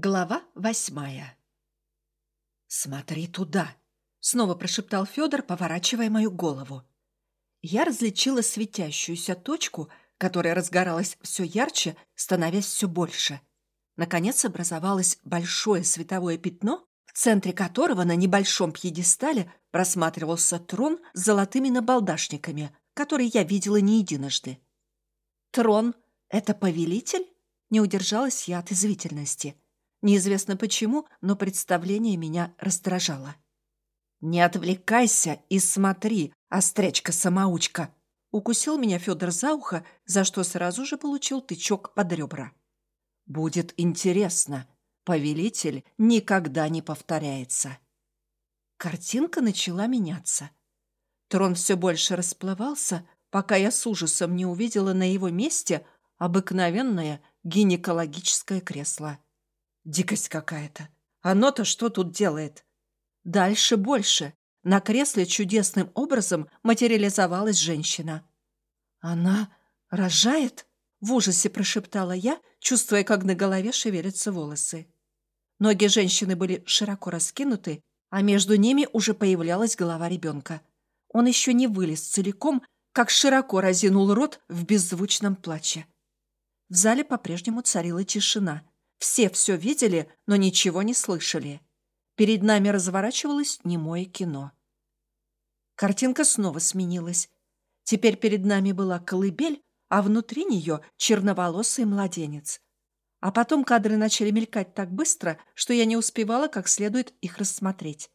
Глава восьмая «Смотри туда!» — снова прошептал Федор, поворачивая мою голову. Я различила светящуюся точку, которая разгоралась все ярче, становясь все больше. Наконец образовалось большое световое пятно, в центре которого на небольшом пьедестале просматривался трон с золотыми набалдашниками, который я видела не единожды. «Трон — это повелитель?» — не удержалась я от извительности — Неизвестно почему, но представление меня раздражало. «Не отвлекайся и смотри, острячка-самоучка!» Укусил меня Федор за ухо, за что сразу же получил тычок под ребра. «Будет интересно. Повелитель никогда не повторяется». Картинка начала меняться. Трон все больше расплывался, пока я с ужасом не увидела на его месте обыкновенное гинекологическое кресло. Дикость какая-то. Оно-то что тут делает? Дальше больше. На кресле чудесным образом материализовалась женщина. Она рожает? В ужасе прошептала я, чувствуя, как на голове шевелятся волосы. Ноги женщины были широко раскинуты, а между ними уже появлялась голова ребенка. Он еще не вылез целиком, как широко разинул рот в беззвучном плаче. В зале по-прежнему царила тишина. Все все видели, но ничего не слышали. Перед нами разворачивалось немое кино. Картинка снова сменилась. Теперь перед нами была колыбель, а внутри нее черноволосый младенец. А потом кадры начали мелькать так быстро, что я не успевала как следует их рассмотреть.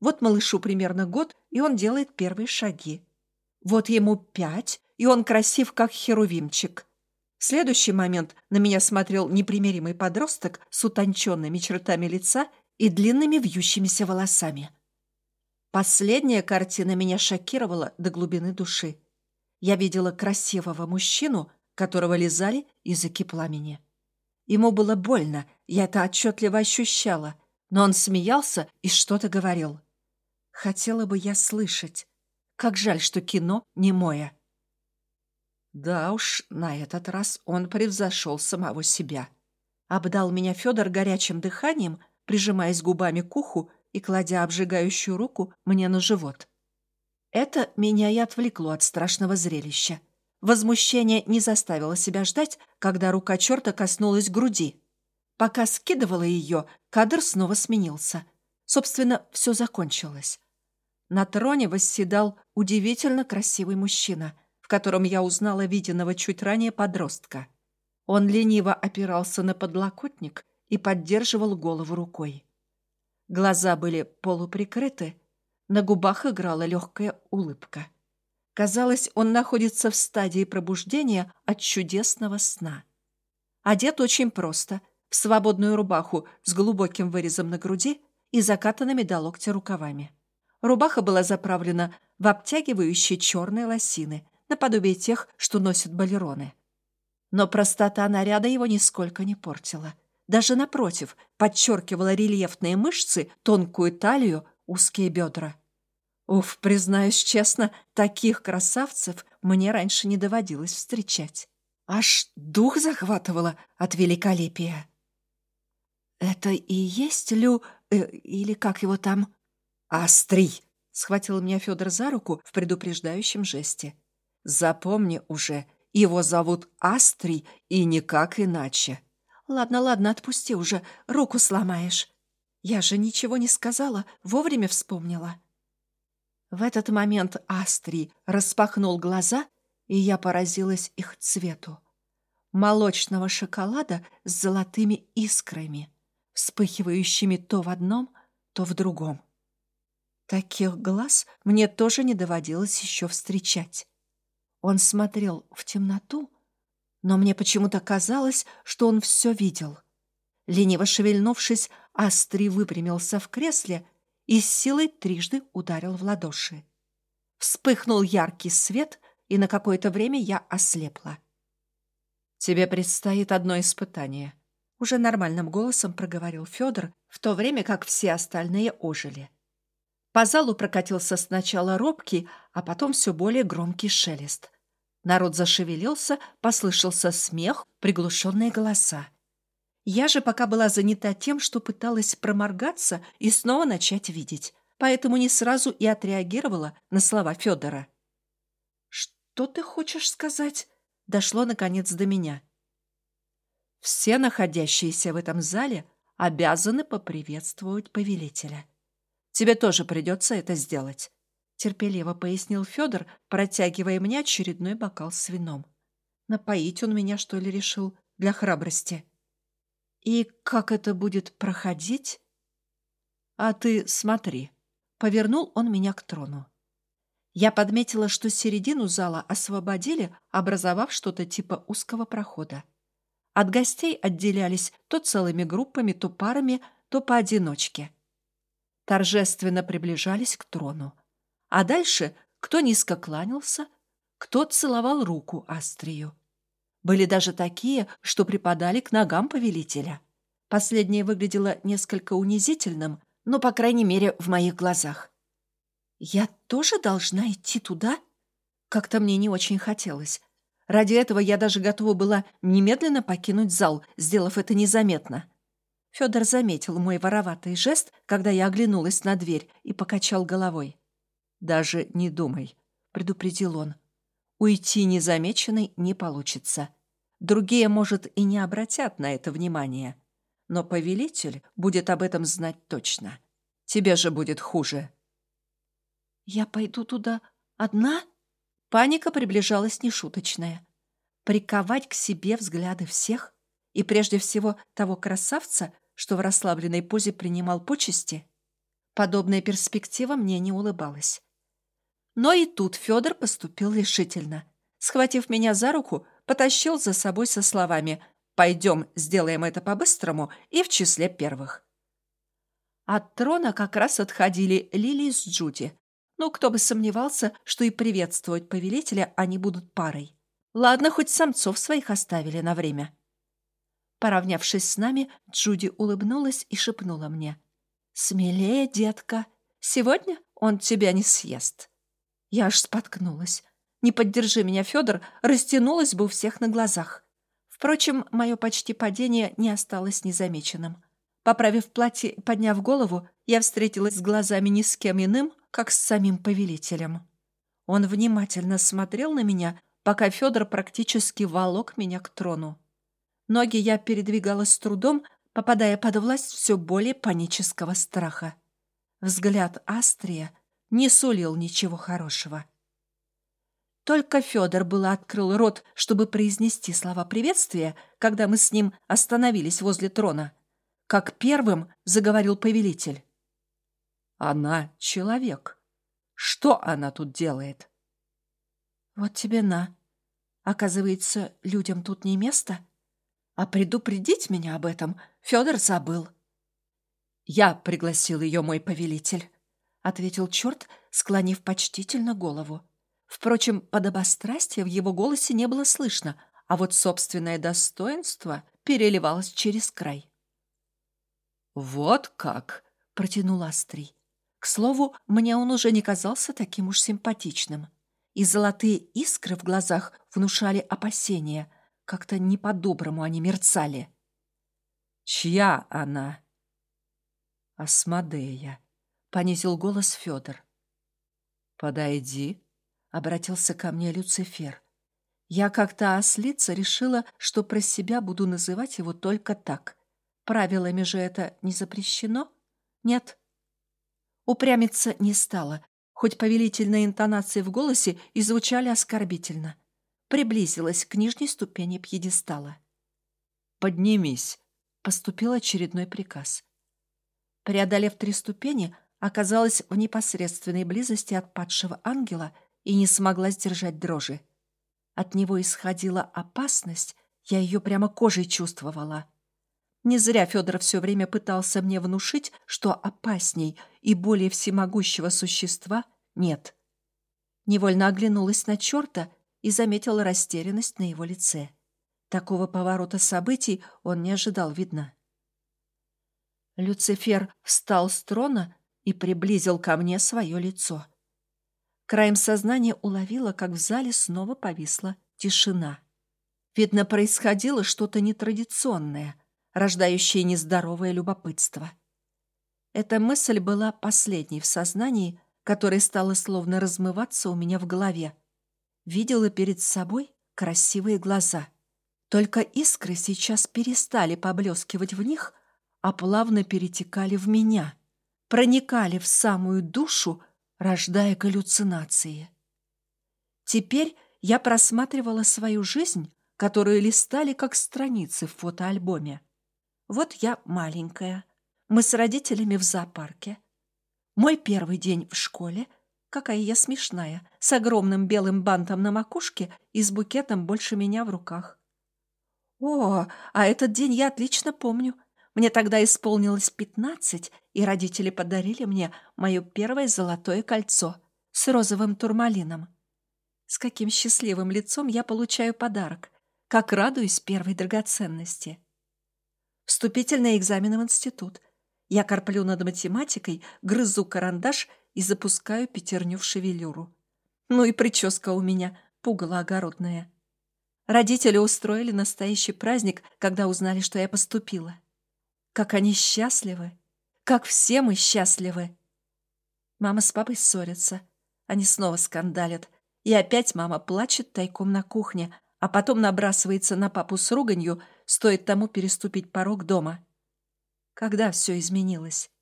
Вот малышу примерно год, и он делает первые шаги. Вот ему пять, и он красив, как херувимчик. В следующий момент на меня смотрел непримиримый подросток с утонченными чертами лица и длинными вьющимися волосами. Последняя картина меня шокировала до глубины души. Я видела красивого мужчину, которого лизали языки пламени. Ему было больно, я это отчетливо ощущала, но он смеялся и что-то говорил. Хотела бы я слышать. Как жаль, что кино не мое. Да уж, на этот раз он превзошел самого себя. Обдал меня Федор горячим дыханием, прижимаясь губами к уху и кладя обжигающую руку мне на живот. Это меня и отвлекло от страшного зрелища. Возмущение не заставило себя ждать, когда рука черта коснулась груди. Пока скидывала ее, кадр снова сменился. Собственно, все закончилось. На троне восседал удивительно красивый мужчина — в котором я узнала виденного чуть ранее подростка. Он лениво опирался на подлокотник и поддерживал голову рукой. Глаза были полуприкрыты, на губах играла легкая улыбка. Казалось, он находится в стадии пробуждения от чудесного сна. Одет очень просто, в свободную рубаху с глубоким вырезом на груди и закатанными до локтя рукавами. Рубаха была заправлена в обтягивающие черные лосины, наподобие тех, что носят балероны. Но простота наряда его нисколько не портила. Даже напротив, подчеркивала рельефные мышцы, тонкую талию, узкие бедра. Уф, признаюсь честно, таких красавцев мне раньше не доводилось встречать. Аж дух захватывало от великолепия. «Это и есть Лю... Э, или как его там?» «Астрий!» — схватил меня Федор за руку в предупреждающем жесте. Запомни уже, его зовут Астрий и никак иначе. Ладно, ладно, отпусти уже, руку сломаешь. Я же ничего не сказала, вовремя вспомнила. В этот момент Астрий распахнул глаза, и я поразилась их цвету. Молочного шоколада с золотыми искрами, вспыхивающими то в одном, то в другом. Таких глаз мне тоже не доводилось еще встречать. Он смотрел в темноту, но мне почему-то казалось, что он все видел. Лениво шевельнувшись, Астри выпрямился в кресле и с силой трижды ударил в ладоши. Вспыхнул яркий свет, и на какое-то время я ослепла. «Тебе предстоит одно испытание», — уже нормальным голосом проговорил Федор, в то время как все остальные ожили. По залу прокатился сначала робкий, а потом все более громкий шелест. Народ зашевелился, послышался смех, приглушенные голоса. Я же пока была занята тем, что пыталась проморгаться и снова начать видеть, поэтому не сразу и отреагировала на слова Федора. «Что ты хочешь сказать?» Дошло, наконец, до меня. Все находящиеся в этом зале обязаны поприветствовать повелителя. Тебе тоже придется это сделать терпеливо пояснил Федор, протягивая мне очередной бокал с вином. Напоить он меня, что ли, решил для храбрости. И как это будет проходить? А ты смотри. Повернул он меня к трону. Я подметила, что середину зала освободили, образовав что-то типа узкого прохода. От гостей отделялись то целыми группами, то парами, то поодиночке. Торжественно приближались к трону. А дальше кто низко кланялся, кто целовал руку Астрию. Были даже такие, что припадали к ногам повелителя. Последнее выглядело несколько унизительным, но, по крайней мере, в моих глазах. «Я тоже должна идти туда?» Как-то мне не очень хотелось. Ради этого я даже готова была немедленно покинуть зал, сделав это незаметно. Федор заметил мой вороватый жест, когда я оглянулась на дверь и покачал головой. «Даже не думай», — предупредил он. «Уйти незамеченной не получится. Другие, может, и не обратят на это внимание. Но повелитель будет об этом знать точно. Тебе же будет хуже». «Я пойду туда одна?» Паника приближалась нешуточная. Приковать к себе взгляды всех и прежде всего того красавца, что в расслабленной позе принимал почести, подобная перспектива мне не улыбалась. Но и тут Федор поступил решительно. Схватив меня за руку, потащил за собой со словами «Пойдем, сделаем это по-быстрому» и в числе первых. От трона как раз отходили Лили с Джуди. Ну, кто бы сомневался, что и приветствовать повелителя они будут парой. Ладно, хоть самцов своих оставили на время. Поравнявшись с нами, Джуди улыбнулась и шепнула мне. «Смелее, детка, сегодня он тебя не съест». Я аж споткнулась. Не поддержи меня, Федор, растянулась бы у всех на глазах. Впрочем, мое почти падение не осталось незамеченным. Поправив платье и подняв голову, я встретилась с глазами ни с кем иным, как с самим повелителем. Он внимательно смотрел на меня, пока Федор практически волок меня к трону. Ноги я передвигала с трудом, попадая под власть все более панического страха. Взгляд Астрия не сулил ничего хорошего. Только Федор было открыл рот, чтобы произнести слова приветствия, когда мы с ним остановились возле трона. Как первым заговорил повелитель. «Она человек. Что она тут делает?» «Вот тебе на. Оказывается, людям тут не место. А предупредить меня об этом Федор забыл». «Я пригласил ее, мой повелитель». — ответил черт, склонив почтительно голову. Впрочем, подобострастия в его голосе не было слышно, а вот собственное достоинство переливалось через край. «Вот как!» — протянул Астрий. К слову, мне он уже не казался таким уж симпатичным. И золотые искры в глазах внушали опасения. Как-то не по-доброму они мерцали. «Чья она?» «Асмодея», — понизил голос Федор. «Подойди», — обратился ко мне Люцифер. Я как-то ослица решила, что про себя буду называть его только так. Правилами же это не запрещено? Нет. Упрямиться не стала, хоть повелительные интонации в голосе и звучали оскорбительно. Приблизилась к нижней ступени пьедестала. «Поднимись», — поступил очередной приказ. Преодолев три ступени, оказалась в непосредственной близости от падшего ангела и не смогла сдержать дрожи. От него исходила опасность, я ее прямо кожей чувствовала. Не зря Федор все время пытался мне внушить, что опасней и более всемогущего существа нет. Невольно оглянулась на черта и заметила растерянность на его лице. Такого поворота событий он не ожидал, видно. Люцифер встал с трона и приблизил ко мне свое лицо. Краем сознания уловила, как в зале снова повисла тишина. Видно, происходило что-то нетрадиционное. рождающее нездоровое любопытство. Эта мысль была последней в сознании, которая стала словно размываться у меня в голове. Видела перед собой красивые глаза. Только искры сейчас перестали поблескивать в них, а плавно перетекали в меня, проникали в самую душу, рождая галлюцинации. Теперь я просматривала свою жизнь, которую листали как страницы в фотоальбоме. Вот я маленькая. Мы с родителями в зоопарке. Мой первый день в школе. Какая я смешная, с огромным белым бантом на макушке и с букетом больше меня в руках. О, а этот день я отлично помню. Мне тогда исполнилось пятнадцать, и родители подарили мне мое первое золотое кольцо с розовым турмалином. С каким счастливым лицом я получаю подарок, как радуюсь первой драгоценности. Вступительные экзамены в институт. Я корплю над математикой, грызу карандаш и запускаю пятерню в шевелюру. Ну и прическа у меня пугало огородная. Родители устроили настоящий праздник, когда узнали, что я поступила. Как они счастливы! Как все мы счастливы! Мама с папой ссорятся. Они снова скандалят. И опять мама плачет тайком на кухне, а потом набрасывается на папу с руганью, стоит тому переступить порог дома. Когда все изменилось?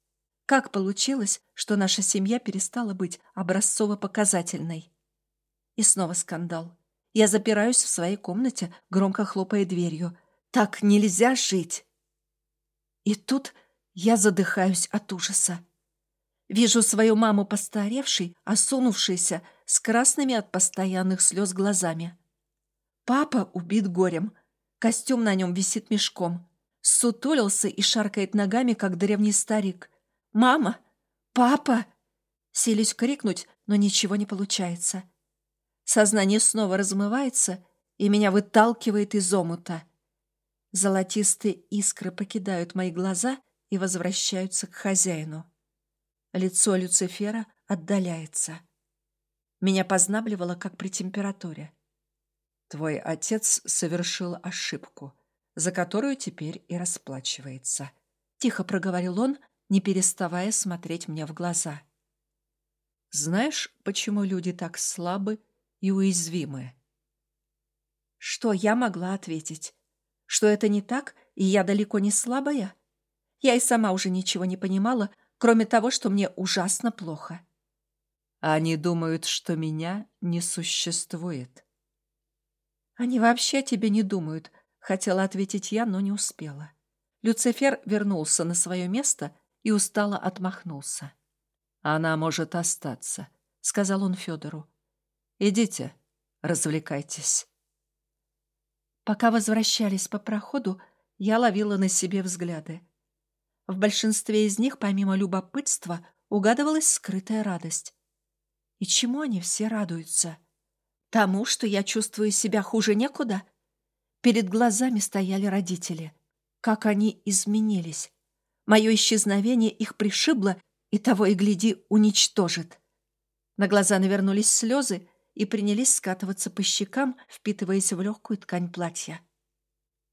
Как получилось, что наша семья перестала быть образцово-показательной? И снова скандал. Я запираюсь в своей комнате, громко хлопая дверью. Так нельзя жить! И тут я задыхаюсь от ужаса. Вижу свою маму постаревшей, осунувшейся, с красными от постоянных слез глазами. Папа убит горем. Костюм на нем висит мешком. Сутулился и шаркает ногами, как древний старик. «Мама! Папа!» Силюсь крикнуть, но ничего не получается. Сознание снова размывается, и меня выталкивает из омута. Золотистые искры покидают мои глаза и возвращаются к хозяину. Лицо Люцифера отдаляется. Меня познабливало, как при температуре. Твой отец совершил ошибку, за которую теперь и расплачивается. Тихо проговорил он, не переставая смотреть мне в глаза. Знаешь, почему люди так слабы и уязвимы? Что я могла ответить? Что это не так, и я далеко не слабая? Я и сама уже ничего не понимала, кроме того, что мне ужасно плохо. Они думают, что меня не существует. «Они вообще о тебе не думают», — хотела ответить я, но не успела. Люцифер вернулся на свое место и устало отмахнулся. «Она может остаться», — сказал он Федору. «Идите, развлекайтесь». Пока возвращались по проходу, я ловила на себе взгляды. В большинстве из них, помимо любопытства, угадывалась скрытая радость. И чему они все радуются? Тому, что я чувствую себя хуже некуда? Перед глазами стояли родители. Как они изменились. Мое исчезновение их пришибло и того и гляди уничтожит. На глаза навернулись слезы и принялись скатываться по щекам, впитываясь в легкую ткань платья.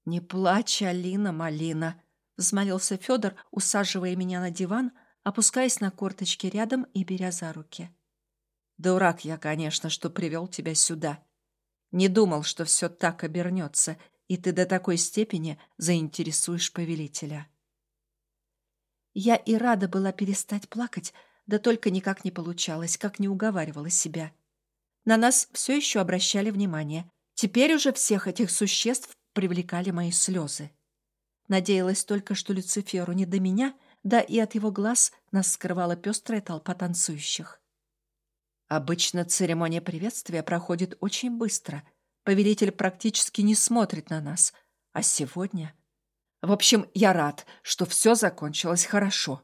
«Не плачь, Алина, малина!» — взмолился Федор, усаживая меня на диван, опускаясь на корточки рядом и беря за руки. Дурак я, конечно, что привел тебя сюда. Не думал, что все так обернется, и ты до такой степени заинтересуешь повелителя. Я и рада была перестать плакать, да только никак не получалось, как не уговаривала себя. На нас все еще обращали внимание. Теперь уже всех этих существ привлекали мои слезы. Надеялась только, что Люциферу не до меня, да и от его глаз нас скрывала пестрая толпа танцующих. Обычно церемония приветствия проходит очень быстро. Повелитель практически не смотрит на нас. А сегодня... В общем, я рад, что все закончилось хорошо.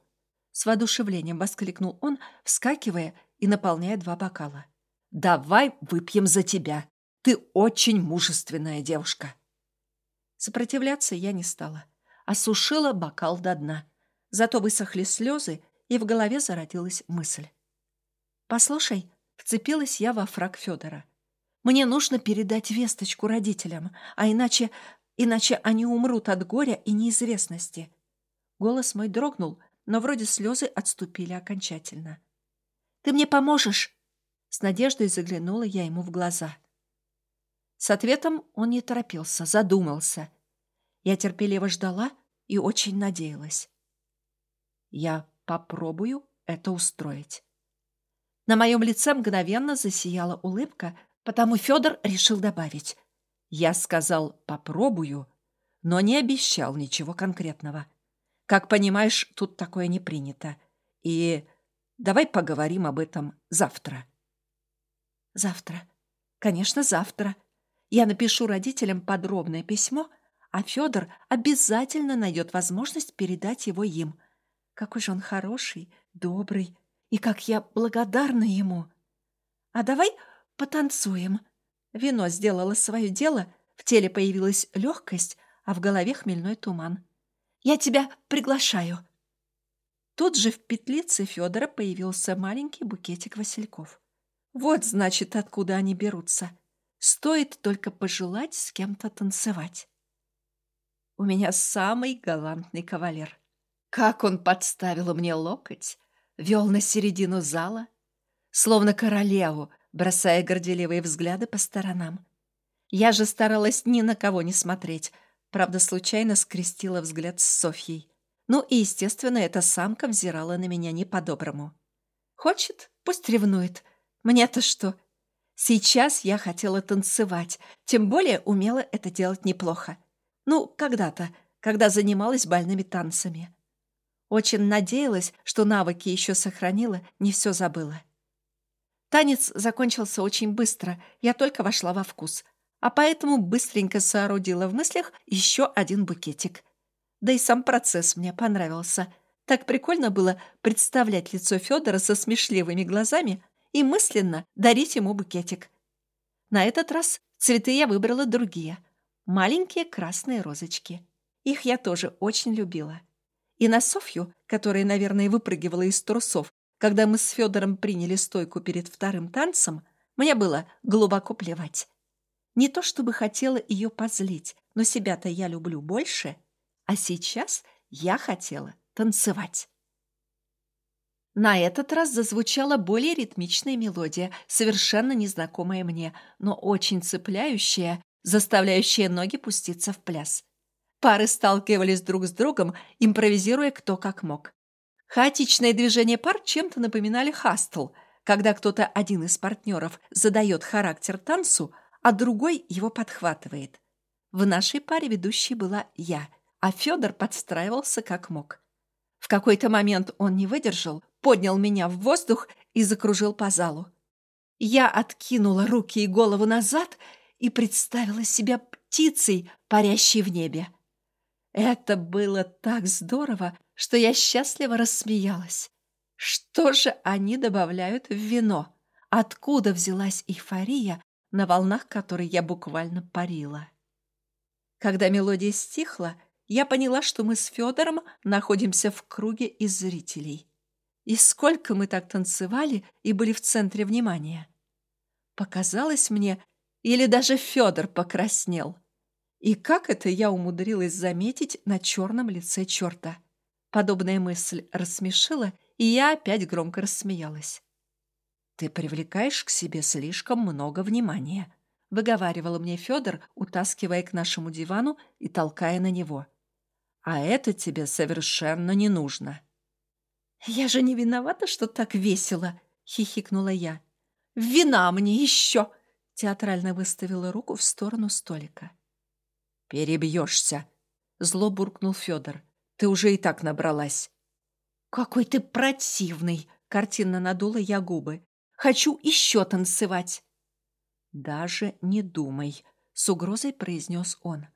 С воодушевлением воскликнул он, вскакивая и наполняя два бокала. «Давай выпьем за тебя. Ты очень мужественная девушка». Сопротивляться я не стала. Осушила бокал до дна. Зато высохли слезы, и в голове зародилась мысль. «Послушай, Вцепилась я во фраг Федора. «Мне нужно передать весточку родителям, а иначе... иначе они умрут от горя и неизвестности. Голос мой дрогнул, но вроде слезы отступили окончательно. «Ты мне поможешь?» С надеждой заглянула я ему в глаза. С ответом он не торопился, задумался. Я терпеливо ждала и очень надеялась. Я попробую это устроить. На моем лице мгновенно засияла улыбка, потому Федор решил добавить. Я сказал «попробую», но не обещал ничего конкретного. Как понимаешь, тут такое не принято. И давай поговорим об этом завтра. Завтра. Конечно, завтра. Я напишу родителям подробное письмо, а Федор обязательно найдет возможность передать его им. Какой же он хороший, добрый, и как я благодарна ему. А давай потанцуем. Вино сделало свое дело, в теле появилась легкость, а в голове хмельной туман. Я тебя приглашаю. Тут же в петлице Федора появился маленький букетик васильков. Вот, значит, откуда они берутся. Стоит только пожелать с кем-то танцевать. У меня самый галантный кавалер. Как он подставил мне локоть, вел на середину зала, словно королеву, бросая горделивые взгляды по сторонам. Я же старалась ни на кого не смотреть, правда, случайно скрестила взгляд с Софьей. Ну и, естественно, эта самка взирала на меня не по-доброму. Хочет, пусть ревнует. Мне-то что? Сейчас я хотела танцевать, тем более умела это делать неплохо. Ну, когда-то, когда занималась бальными танцами. Очень надеялась, что навыки еще сохранила, не все забыла. Танец закончился очень быстро, я только вошла во вкус, а поэтому быстренько соорудила в мыслях еще один букетик. Да и сам процесс мне понравился. Так прикольно было представлять лицо Федора со смешливыми глазами и мысленно дарить ему букетик. На этот раз цветы я выбрала другие. Маленькие красные розочки. Их я тоже очень любила. И на Софью, которая, наверное, выпрыгивала из трусов, когда мы с Федором приняли стойку перед вторым танцем, мне было глубоко плевать. Не то чтобы хотела ее позлить, но себя-то я люблю больше, а сейчас я хотела танцевать. На этот раз зазвучала более ритмичная мелодия, совершенно незнакомая мне, но очень цепляющая, заставляющая ноги пуститься в пляс. Пары сталкивались друг с другом, импровизируя кто как мог. Хаотичные движения пар чем-то напоминали хастл, когда кто-то один из партнеров задает характер танцу, а другой его подхватывает. В нашей паре ведущей была я, а Федор подстраивался как мог. В какой-то момент он не выдержал, поднял меня в воздух и закружил по залу. Я откинула руки и голову назад и представила себя птицей, парящей в небе. Это было так здорово, что я счастливо рассмеялась. Что же они добавляют в вино? Откуда взялась эйфория, на волнах которой я буквально парила? Когда мелодия стихла, я поняла, что мы с Федором находимся в круге из зрителей. И сколько мы так танцевали и были в центре внимания. Показалось мне, или даже Федор покраснел – и как это я умудрилась заметить на черном лице черта? Подобная мысль рассмешила, и я опять громко рассмеялась. «Ты привлекаешь к себе слишком много внимания», — выговаривал мне Федор, утаскивая к нашему дивану и толкая на него. «А это тебе совершенно не нужно». «Я же не виновата, что так весело», — хихикнула я. «Вина мне еще!» — театрально выставила руку в сторону столика. «Перебьешься!» — зло буркнул Федор. «Ты уже и так набралась». «Какой ты противный!» — картинно надула я губы. «Хочу еще танцевать!» «Даже не думай!» — с угрозой произнес он.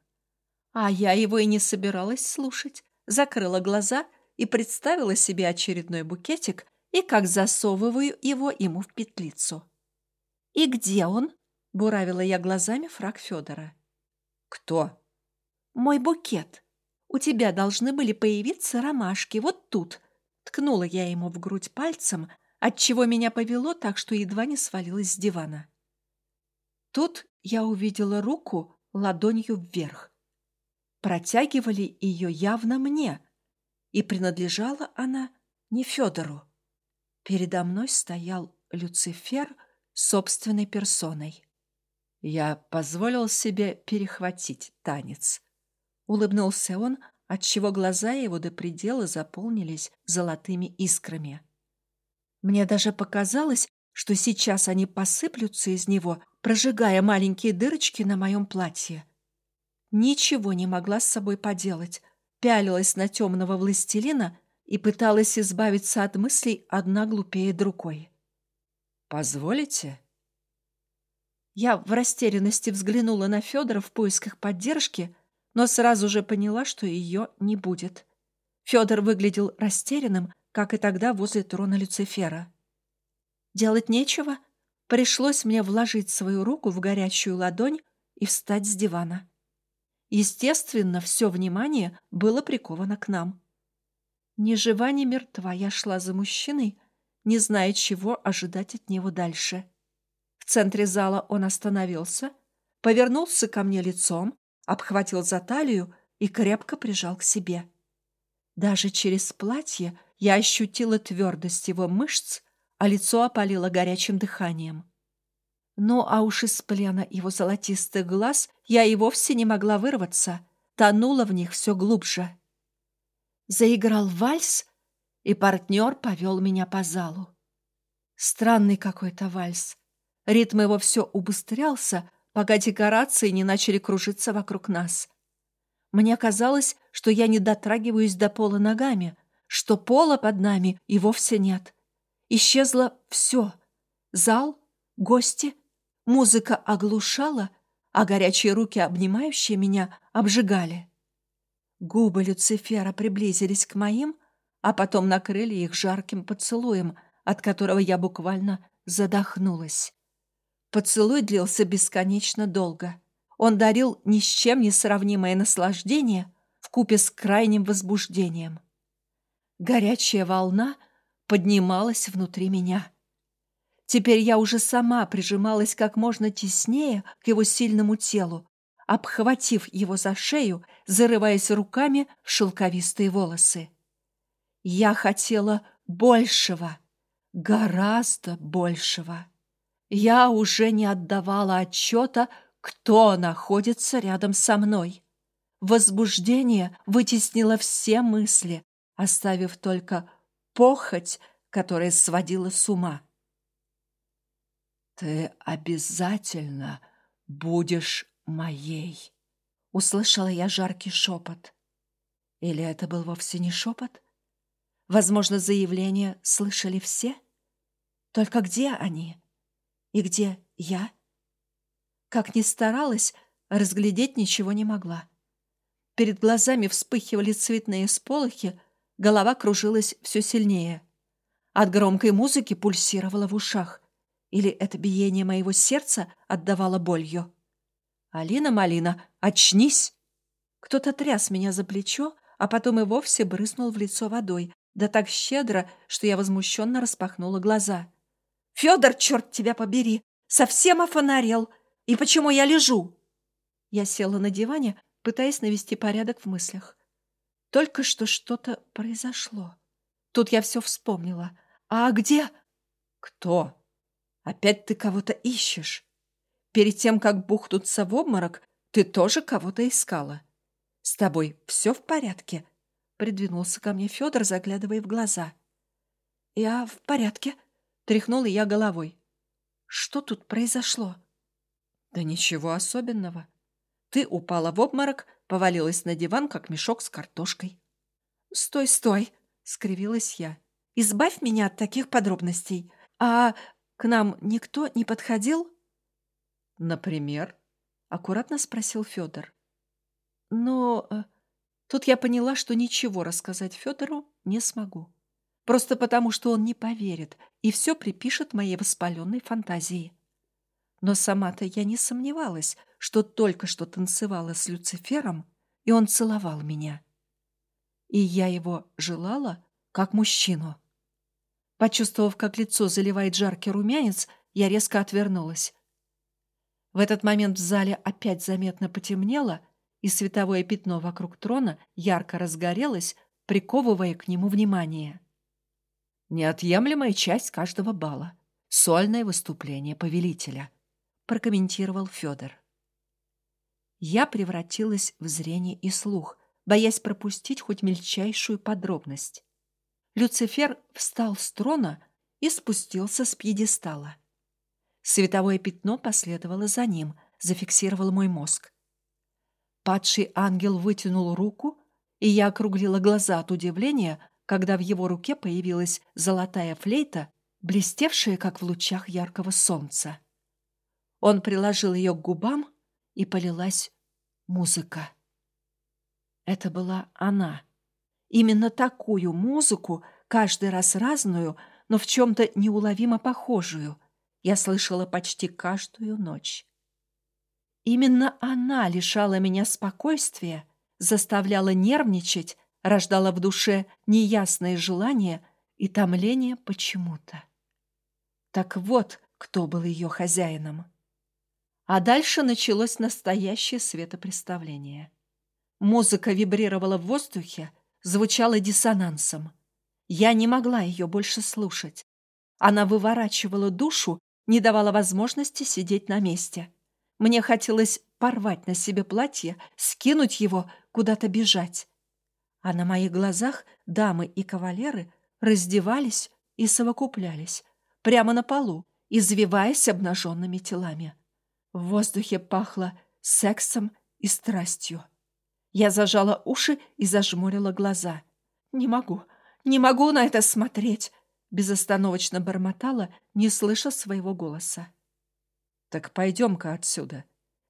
А я его и не собиралась слушать. Закрыла глаза и представила себе очередной букетик и как засовываю его ему в петлицу. «И где он?» — буравила я глазами фраг Федора. «Кто?» «Мой букет. У тебя должны были появиться ромашки вот тут». Ткнула я ему в грудь пальцем, отчего меня повело так, что едва не свалилась с дивана. Тут я увидела руку ладонью вверх. протягивали ее явно мне, и принадлежала она не Федору. Передо мной стоял Люцифер собственной персоной. Я позволил себе перехватить танец. Улыбнулся он, отчего глаза его до предела заполнились золотыми искрами. Мне даже показалось, что сейчас они посыплются из него, прожигая маленькие дырочки на моем платье. Ничего не могла с собой поделать, пялилась на темного властелина и пыталась избавиться от мыслей одна глупее другой. «Позволите?» Я в растерянности взглянула на Федора в поисках поддержки, но сразу же поняла, что ее не будет. Федор выглядел растерянным, как и тогда возле трона Люцифера. Делать нечего, пришлось мне вложить свою руку в горячую ладонь и встать с дивана. Естественно, все внимание было приковано к нам. Ни жива, ни мертва я шла за мужчиной, не зная, чего ожидать от него дальше. В центре зала он остановился, повернулся ко мне лицом, обхватил за талию и крепко прижал к себе. Даже через платье я ощутила твердость его мышц, а лицо опалило горячим дыханием. Ну, а уж из плена его золотистых глаз я и вовсе не могла вырваться, тонула в них все глубже. Заиграл вальс, и партнер повел меня по залу. Странный какой-то вальс. Ритм его все убыстрялся, пока декорации не начали кружиться вокруг нас. Мне казалось, что я не дотрагиваюсь до пола ногами, что пола под нами и вовсе нет. Исчезло все. Зал, гости, музыка оглушала, а горячие руки, обнимающие меня, обжигали. Губы Люцифера приблизились к моим, а потом накрыли их жарким поцелуем, от которого я буквально задохнулась. Поцелуй длился бесконечно долго. Он дарил ни с чем не сравнимое наслаждение вкупе с крайним возбуждением. Горячая волна поднималась внутри меня. Теперь я уже сама прижималась как можно теснее к его сильному телу, обхватив его за шею, зарываясь руками в шелковистые волосы. Я хотела большего, гораздо большего я уже не отдавала отчета, кто находится рядом со мной. Возбуждение вытеснило все мысли, оставив только похоть, которая сводила с ума. «Ты обязательно будешь моей!» Услышала я жаркий шепот. Или это был вовсе не шепот? Возможно, заявление слышали все? Только где они? И где я? Как ни старалась, разглядеть ничего не могла. Перед глазами вспыхивали цветные сполохи, голова кружилась все сильнее. От громкой музыки пульсировала в ушах. Или это биение моего сердца отдавало болью? «Алина, Малина, очнись!» Кто-то тряс меня за плечо, а потом и вовсе брызнул в лицо водой, да так щедро, что я возмущенно распахнула глаза. Федор, черт тебя побери, совсем офонарел. И почему я лежу? Я села на диване, пытаясь навести порядок в мыслях. Только что что-то произошло. Тут я все вспомнила. А где? Кто? Опять ты кого-то ищешь. Перед тем, как бухнуться в обморок, ты тоже кого-то искала. С тобой все в порядке? Придвинулся ко мне Федор, заглядывая в глаза. Я в порядке, Тряхнула я головой. Что тут произошло? Да ничего особенного. Ты упала в обморок, повалилась на диван, как мешок с картошкой. Стой, стой, скривилась я. Избавь меня от таких подробностей. А к нам никто не подходил? Например? Аккуратно спросил Федор. Но э, тут я поняла, что ничего рассказать Федору не смогу. Просто потому, что он не поверит и все припишет моей воспаленной фантазии. Но сама-то я не сомневалась, что только что танцевала с Люцифером, и он целовал меня. И я его желала, как мужчину. Почувствовав, как лицо заливает жаркий румянец, я резко отвернулась. В этот момент в зале опять заметно потемнело, и световое пятно вокруг трона ярко разгорелось, приковывая к нему внимание. «Неотъемлемая часть каждого бала. Сольное выступление повелителя», — прокомментировал Федор. Я превратилась в зрение и слух, боясь пропустить хоть мельчайшую подробность. Люцифер встал с трона и спустился с пьедестала. Световое пятно последовало за ним, зафиксировал мой мозг. Падший ангел вытянул руку, и я округлила глаза от удивления, когда в его руке появилась золотая флейта, блестевшая, как в лучах яркого солнца. Он приложил ее к губам, и полилась музыка. Это была она. Именно такую музыку, каждый раз разную, но в чем-то неуловимо похожую, я слышала почти каждую ночь. Именно она лишала меня спокойствия, заставляла нервничать, рождала в душе неясные желания и томление почему-то. Так вот, кто был ее хозяином. А дальше началось настоящее светопреставление. Музыка вибрировала в воздухе, звучала диссонансом. Я не могла ее больше слушать. Она выворачивала душу, не давала возможности сидеть на месте. Мне хотелось порвать на себе платье, скинуть его, куда-то бежать. А на моих глазах дамы и кавалеры раздевались и совокуплялись, прямо на полу, извиваясь обнаженными телами. В воздухе пахло сексом и страстью. Я зажала уши и зажмурила глаза. «Не могу, не могу на это смотреть!» Безостановочно бормотала, не слыша своего голоса. Так пойдем-ка отсюда.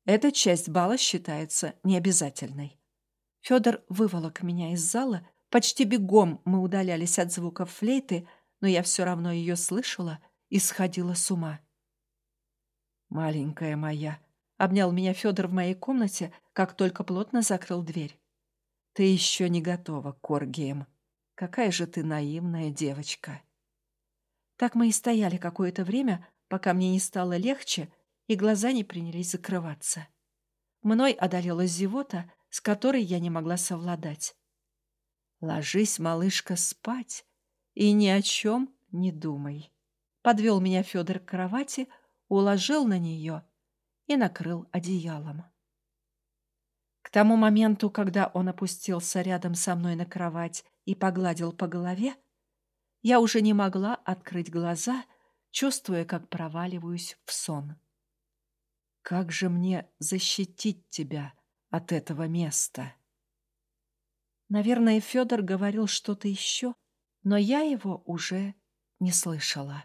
Эта часть бала считается необязательной. Федор выволок меня из зала. Почти бегом мы удалялись от звуков флейты, но я все равно ее слышала и сходила с ума. «Маленькая моя», — обнял меня Федор в моей комнате, как только плотно закрыл дверь. «Ты еще не готова к оргиям. Какая же ты наивная девочка!» Так мы и стояли какое-то время, пока мне не стало легче, и глаза не принялись закрываться. Мной одолела зевота, с которой я не могла совладать. «Ложись, малышка, спать и ни о чем не думай». Подвел меня Федор к кровати, уложил на нее и накрыл одеялом. К тому моменту, когда он опустился рядом со мной на кровать и погладил по голове, я уже не могла открыть глаза, чувствуя, как проваливаюсь в сон. Как же мне защитить тебя от этого места? Наверное, Федор говорил что-то еще, но я его уже не слышала.